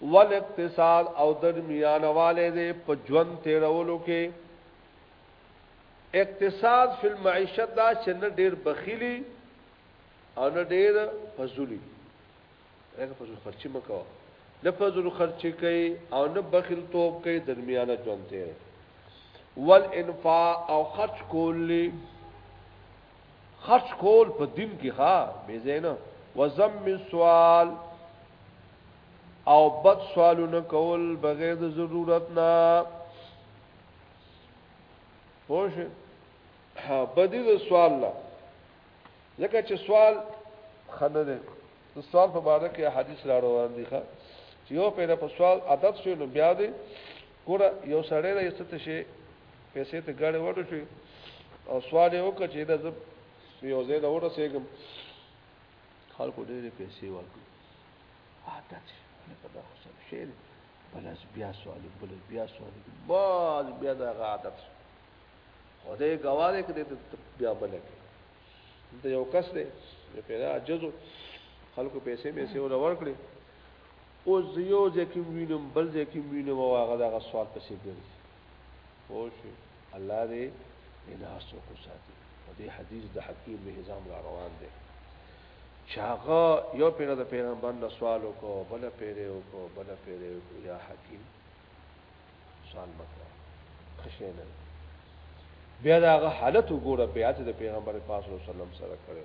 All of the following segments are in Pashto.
والاقتصاد او درمیانه والې دې په ژوند تیرولو کې اقتصاد فی المعیشت دا چې نه ډیر بخیلی او نه ډیر فضولی هغه فضول خرچي مکو نه فضول خرچي کوي او نه بخیل توپ کوي درمیانه ژوند دی والانفاق او خرچ کول خرچ کول په دین کې ها بي زینو وزم سوال او بد سوالونه کول بغیر د ضرورت نه پوه شئ بدی د سوال لا لکه چې سوال خنه ده د سوال په اړه کې حدیث را روان دي ښا چې یو پیدا په سوال عادت شوی نو بیا دې ګور یو سړی د یست شي پیسې ته غړې وړو شي او سوال یې وکړ چې دا زه یو ځای له ورسېږم خلکو ډېرې پیسې ورکړي عادت شي نه په دغه سم شي بل از بیا سوال بل از بیا سوال باز بیا دغه عادت شي خدای ګواله کړي ته بیا بل کې ته یو کس دی چې پیدا عجزو خلکو پیسې پیسې ور ورکړي او زیو ځکه وینم بل ځکه وینم او هغه دغه سوال پسې ګرځي پوش الله دې الهاس کو ساتي او دې حدیث د حکیم به حزام را روان دي چاغه یو پیره د پیغمبر نه سوال وکړو بل پیره وکړو بل پیره وکړو یا حکیم سوال مکو خشه نه بیا دا حالت وګوره بیا ته د پیغمبر پاک صلی الله علیه وسلم سره کړو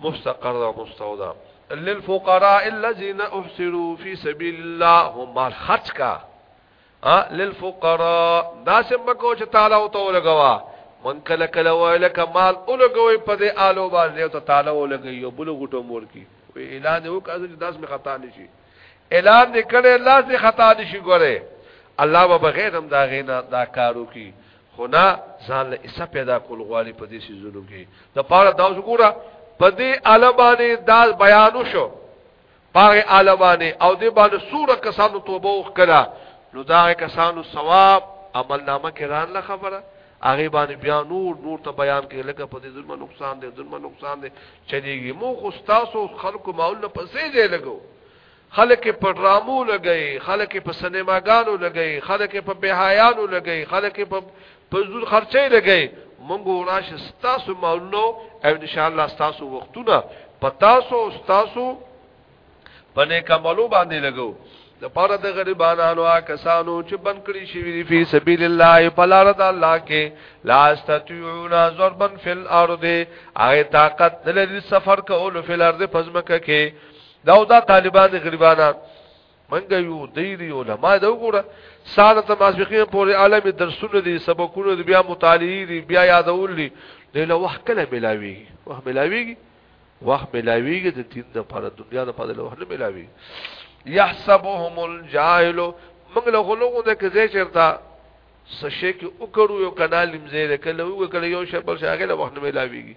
مستقر او مستودع للفقراء الذين احصروا في سبيل الله هم خرج کا للفقراء دا سم بکو چې تعالی او تو لګوا من کله کله ویل کمال او لګوي په دې آلو باندې او تعالی او لګي یو بل غټو مور کی وی اعلان یو کازو چې داس می خطا نشي اعلان دې کړي الله دې خطا نشي ګوره الله به بغیر هم دا غینا دا کارو کی خو نه ځان له اسه پیدا کول غواړي په دې سيزونو کې د پاره دا وګوره په دې علمانه دا بیان شو پاره علمانه او دې باندې سوره کسانو توبه وکړه نو دا کسانو ثواب عمل نامه کې ران له خبره هغه باندې بیا نور نور ته بیان کې لکه په دې ظلم نقصان دې ظلم نقصان دې چلیږي مو خو تاسو خلکو ماول نه پسې دې لګو خلک په ډرامو لګي خلک په سینماګانو لګي خلک په بهایانو لګي خلک په پزور خرچې لګي مونږ وراش تاسو مولنو او ان شاء الله تاسو وختونه په تاسو او تاسو په نیک عملو باندې لګو د پاره د غریبانو کسانو چې بن کړی شي وی فی سبیل الله په لار د الله کې لا استطيعون ضربا فی الارض اي طاقت لري سفر کول فی الارض پزمکه کې دا او دا طالبان دي غریبانان منګ یو دیری علماء دا وګوره ساده ته ماسبقین پورې عالم درسونه دي سبقونه دي بیا مطالعه دي بیا یادول دي له وخت کله ملاوي وخت ملاويږي وخت ملاويږي د دین د پر دنیا د پر له وخت ملاوي يحسبهم الجاهل موږ له غلوغو د کزې چرتا سشي کې وکړو یو کنال لمزې ده کله وګ کله یو شبل شاغله وخت ملاويږي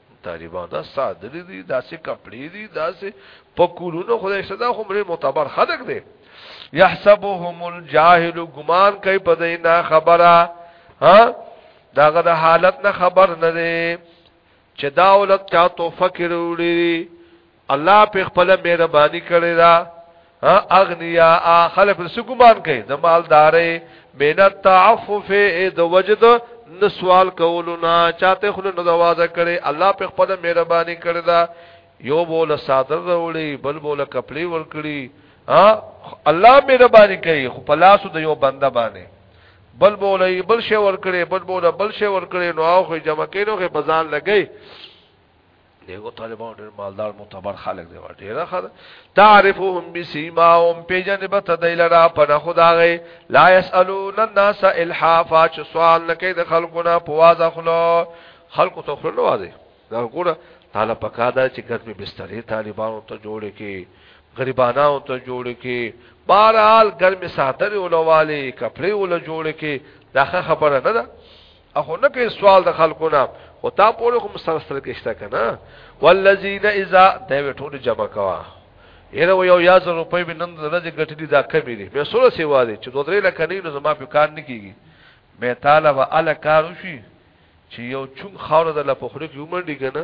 طالبان دا صادری دي داسې کپړې دي داسې په کولونو خدای صدا خو مری معتبر خلق دی يحسبهم الجاهل ګمان کوي په دې نه خبره ها داغه د حالت نه خبر نه دی چې دا ولت چا تو فکر وړي الله په خپل مهرباني کړی دا اغنیا خلک په سګمان کوي د مالدارې مینت تعفف د وجد د سوال کولو نه چاته خل نه دروازه کړي الله په خپل مهرباني کړی دا یو بوله صادر وروړي بل بوله کپلی ور کړی ها الله مهرباني کوي خو په لاسو د یو بنده باندې بل بوله بل شی ور کړی بل بوله بل شی ور کړی نو او خو جمع کینو خو بزان لګي دیو طالبان ډیر مالدار معتبر خلک دی ډیر خد تعرفهم بسیماهم پیجن بت دیلرا پر خدای لا یسالون الناس الحافا چ سوال نه کوي د خلقونه پوازه خلو خلق ته خلو وازه دا ګوره تعالی پکادا چې ګرمي بسترې طالبانو ته جوړې کې غریبانو ته جوړې کې بهرحال ګرمي ساتره ولواله کپڑے ول جوړې کې دا خبره نه ده اخو نه کې سوال د خلکو نه او تا پوره کوم سر سر کې شته کنه والذین اذا دا ټول جمع کوا یره یو یا زر روپۍ به نن درځي ګټلې دا کمی دي به سره سیوا دي چې دوه درې لکه نه نو زما په کار نه کیږي مې طالب ال کار وشي چې یو چون خاور د لپخره کې ومنډي کنه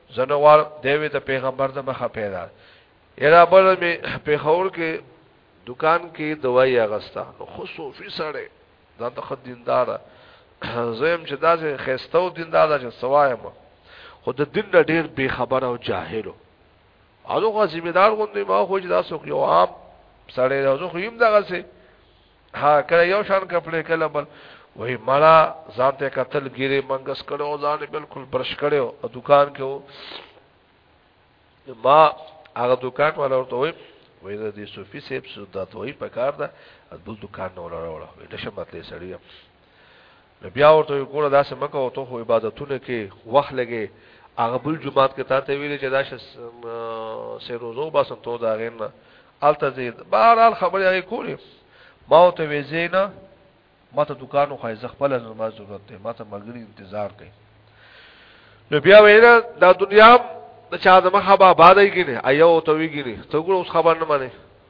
زنه غوار دیوی د پیغمبر د مخه پیدا یرا بل می پیښور کې دکان کې دوايي اغستا نو خو صوفي سره دا د خدیندار زم چې دا چې خستو دیندار دا چې سوایم خو د دین ډیر بے خبر او جاهلو هغه ذمہ دار غوندې ما خو چې دا سو یو عام سړی دا خو یم دغه سه ها کله یو شان کپلې کله بل وای مړه ځان ته قتل ګیره منګس کړو ځان بالکل برش کړو دکان کې ما هغه دکان والا ورته وای وای دا دې صوفي صاحب سودات وای په کار ده بل دکان نه ولا ولا ولا نشه متلې سړی نو بیا ورته یو کوله داسې مکه او ته خو عبادتونه کې وخت لګې هغه بل جمعات کې تا ته ویلې چې دا ش سه روزو با سم تو دا غین الته زید بهرال خبرې هغه کولې ما او ته وی زینا ما ته دکانو خای ز خپل نماز ضرورت ته ما ته مګړي انتظار کوي نو بیا وینا دا دنیا د چا د مخه با بادای کینه ایو ته وی کینه ته ګور اوس خبر نه مانی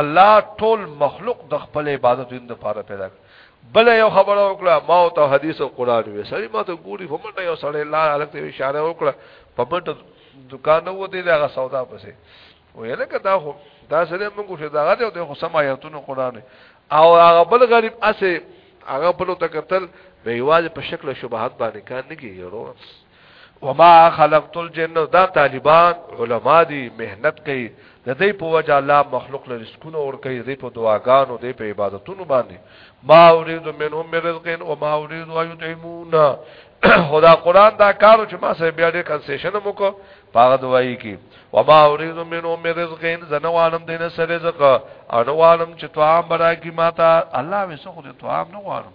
الله ټول مخلوق د خپل عبادت دین لپاره پیدا کړ بل یو خبره وکړه ما او ته حدیث او قران وی سړی ما ته ګوري په منډه یو سړی لار الګ ته اشاره وکړه په منډه دکان وو دی دغه سودا پسې و یله کدا خو دا سره موږ شه دغه دی او خو سم آیاتونو قران او هغه بل غریب اسه هغه بل ته قتل به یواز په شکل شبهات باندې کار نه کیږي وما خلقت الجن دا طالبان علما دي مهنت کوي د دې په وجه الله مخلوق له رزقونو ور کوي دې په دعاګانو دې په عبادتونو باندې ما اريد منهم من رزق او ما اريد ان يطعمون خدا قران دا کارو چې ما سره بیا دې کنسیشن مو کو پاغه دوايي کی وما اريد منهم من رزق زنوانم دینه سره رزق انوانم چې طعام برا کی ماتا الله وسو خو دې طعام نه وانم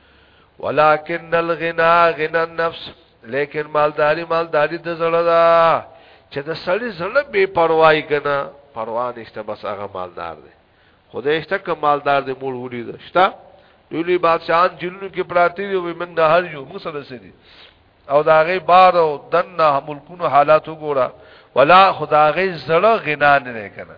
ولكن الغنا غنا النفس لیکن مالداری مالداری د زړه دا چې د سړی زړه بے پروايي کنه پروا نشته بس هغه مالدار دی خدای شته کوم مالدار دی مور وړي ده شته ډیلی بادشاہان جنونو کې پراتی دی وي من هر یو موږ سره سدي او دا غي بار او دنه ملکونو حالات وګوره ولا خدای غي زړه غنا نه کنه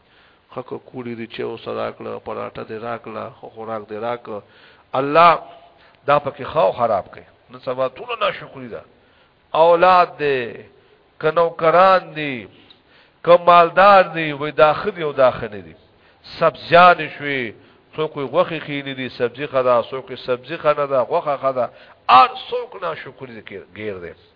خکه کوړی دی چه اوسه راکړه پراټه دی راکړه خو خوراک دی راکه الله دا پکې خو خراب کړي نن سبا ټول ناشکری ده اولاد دی کنو کران دی کمالدار دی وې داخلي او داخلي دي سبزیان شوي څوک غوخي خېلې دي سبزي خدا څوک سبزي خنه ده غوخه خدا ار څوک ناشکری ګیر دی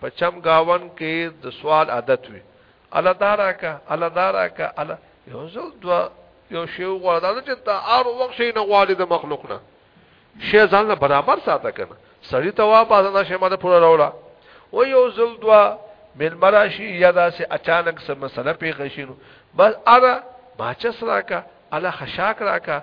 په چم گاون کې د سوال عادت وي الله دارا کا الله دارا کا الله یو ځل دوا یو شی وغواړه دا چې ته هر وخت شي نه غواړي د مخلوق نه شی ځان له برابر ساته کنه سړی ته وا پاتې نه شي ماته پوره راوړه و یو ځل دوا مل مراشي یا داسې اچانک سم مسله پیښ شي نو بس اره باچس راکا الله خشاک راکا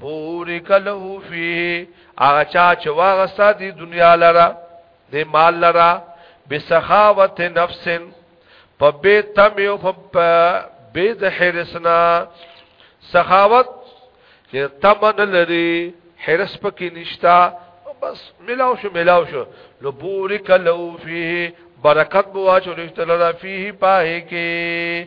بورک له فيه هغه چا چې واغستا دی دنیا لرا د مال لرا بسخاوت نفس په بے تم او په بے د حرسنا سخاوت چې تمن لري حرس پکې نشتا بس ملاو شو ملاو شو لو بورک له فيه برکت بوا چورشت لرا فيه پاه کې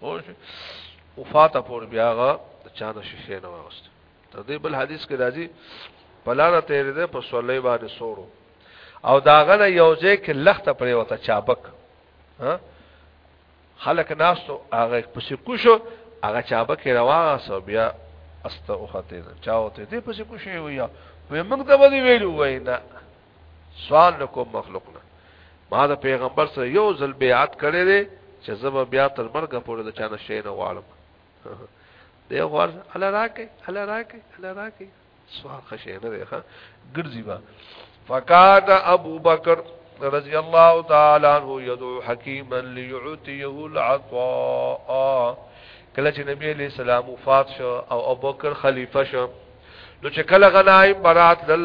پوه وفات پور بیا غا چانه شیشه نه واست تر دې بل حدیث کې راځي پلانه تیرې ده په صلی باندې سورو او داغه نه یو ځای کې لخته پرې وته چابک ها خلک ناستو هغه پسې کوشو هغه چابک روانه سو بیا است او خطه چاوته دې پسې کوشي ویا وې موږ ته به ویلو وینا سوال نکوم مخلوق نه ما د پیغمبر سره یو ځل بیعت کړی دی چې زب بیا تر مرګ پورې د چانه شي نه واړم دی غوړ الله راکې الله راکې الله راکې سوال خشه نه دی ها ګرځي با فقاد ابو بکر رضی الله تعالی عنہ یدو حکیما لیعطیه العطاء کله چې نبی علیہ السلام وفات شو او ابوبکر خلیفہ شو نو چې کله غنایم برات لل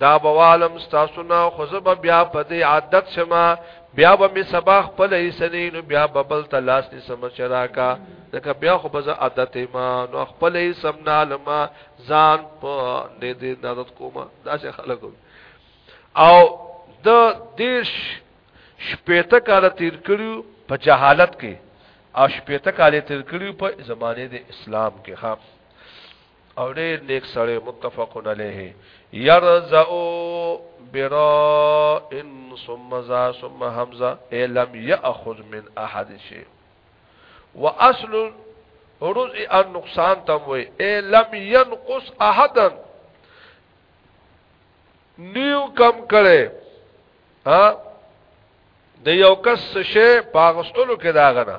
دا بوالم ستاسو نه خو زب بیا په دې عادت شمه بیا به می سبا خپل ایسنی نو بیا ببل تلاس ني سم چراکا دکه بیا خو بز عادت ما نو خپل ایسم نالما ځان په دې دې عادت کوما دا چې خلک او د دیش شپېته کال تیر کړیو په جهالت کې او شپېته کال تیر کړیو په زمانه د اسلام کې ها او ډېر نیک سره متفقن علیه يرزعو برا ان ثم ذا ثم حمزه لم ياخذ من احد شيء واصل رزع النقصان تموي لم ينقص احدا نیو کم کړي ها د یو کس شی پاغستلو کې داغه نه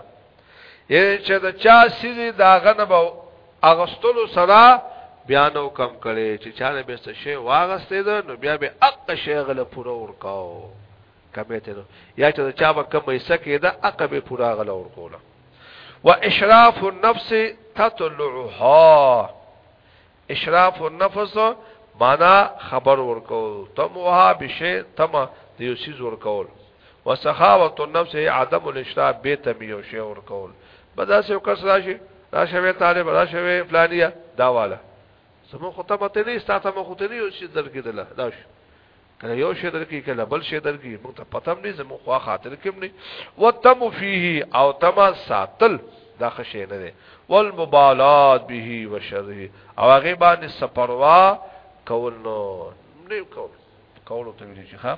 یعنی چې د چا سیزي داغه نه به اغستلو سره بیا نو کم کړي چې چا نه به څه شی واغستې ده نو بیا به اق شی غل پوره ورکاو کمه ته یا چې چا به کم یې سکه ده اق به پوره غل ورکوله واشراف النفس تطلعها اشراف النفس معنی خبر ورکول طمعها بشیء طمع د یو څیز ورکول وسخاوت النفس عدم الاشراف به تم یو شی ورکول بدا سه کس راشي راشوي طالب راشوي فلانیه دا والا سمو خطبه ته نه استاته مخ ته نه یو څیز درګیدله دا شو کله یو شی درکې کله بل شی درکې موږ ته پته نه زمو خوا خاطر کې نه وتم فيه او تما ساتل دا خشه نه ده والمبالات به وشره او هغه باندې سپروا کول نو نه کول کول ته ویل شي ها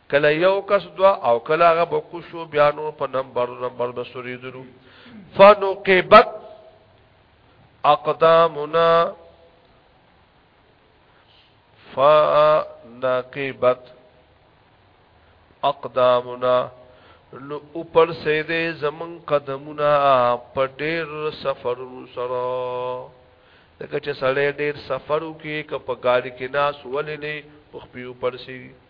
کله یو کس دوا او کله هغه بکو شو بیا نو په نمبر نمبر بسوریدلو فنقبت اقدامنا فنقبت اقدامنا نو اوپر سیده زمن قدمنا په ډیر سفرونو سره لکه چې سړی ډیر سفرو کې که په ګاډي کې ناس ولې نه په خپل پر سیده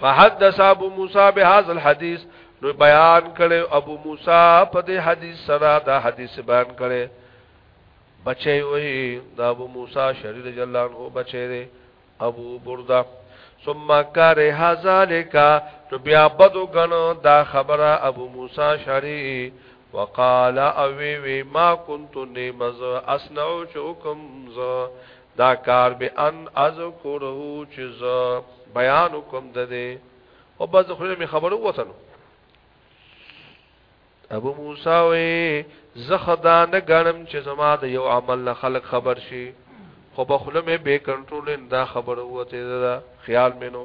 فحدث ابو موسی بهذا الحديث نو بیان کړي ابو موسی په دې حدیث سره دا حدیث بیان کړي بچي وي دا ابو موسی شری رضی الله عنه بچي دي ابو برده ثم کاره ذالک نو بیا بدو غنو دا خبره ابو موسی شری وقال اوي وي ما كنت نمز اسنعو شوكم ز دا کار به ان اذکره چې زه بیان کوم د دې او بس خو می خبرو وتنو ابو موسی وې زخدا نه غنم چې زما د یو عمل نه خلق خبر شي خو بخله مې به کنټرول دا خبره وته دا خیال مې نو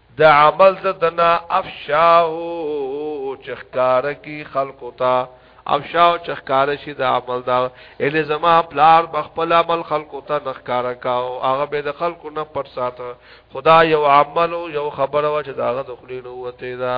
د عمل د دنا افشاه چخکار کی خلق تا افشاه چخکار شي د عمل دا ال زما پلار بخپل عمل خلق تا نخکار کا او هغه به د خلق نه پټ ساته خدا یو عمل یو خبره و چې داغه د خلینو وته دا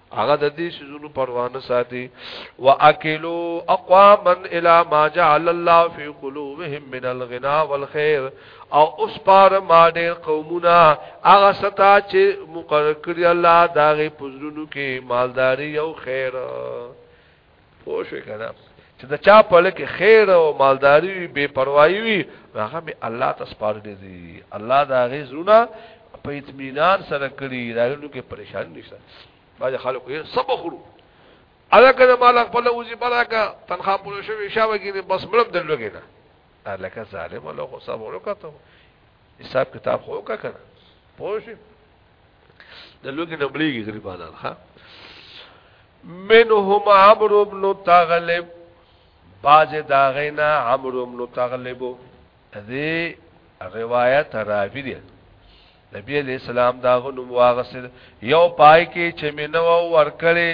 هغه د دې سيزونو پروا نه ساتي واکلوا اقواما الى ما جعل الله في قلوبهم من الغنا والخير او اوس پار ما ډېر قومونه هغه ستا چې مقرر کړی الله داغه پزړونو کې مالداري او خیر پوه شو کنه چې د چا په لکه خیر او مالداری وي بے پروايي وي هغه به الله تاسو پاره دي الله دا غي زونه په اطمینان سره کړی دا نو کې پریشان نشته باج خلکو یې سب خورو ادا کړه مال خپل وزي براکا تنخوا پوره شوی شاوه کې بس مړم دلوګې نه الکه ظالم له خو سب ورکته حساب کتاب خو کا کنه پوه شو د لوګي نه بلیږي غریبانان ها منهم عمرو بن تغلب باز دا غینا عمرو بن تغلب دې روایت راوی دی نبی علیہ السلام دا غنوم واغسل یو پای کې چې مینو ورکړي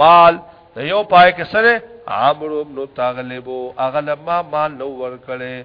مال د یو پای کې سره عمرو بن تغلب اغلب ما مال نو ورکړي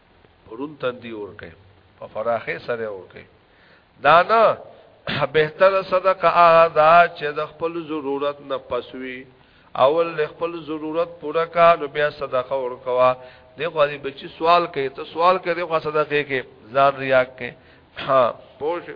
رون تندي اور کوي په فراخه سره اور کوي دا نه بهتر صدقه هغه دا چې د خپل ضرورت نه پسوي اول خپل ضرورت پوره کا نو بیا صدقه ور کوا دغه دې بچي سوال کوي ته سوال کوي دغه صدقه کې ځان ریا کې ها پوه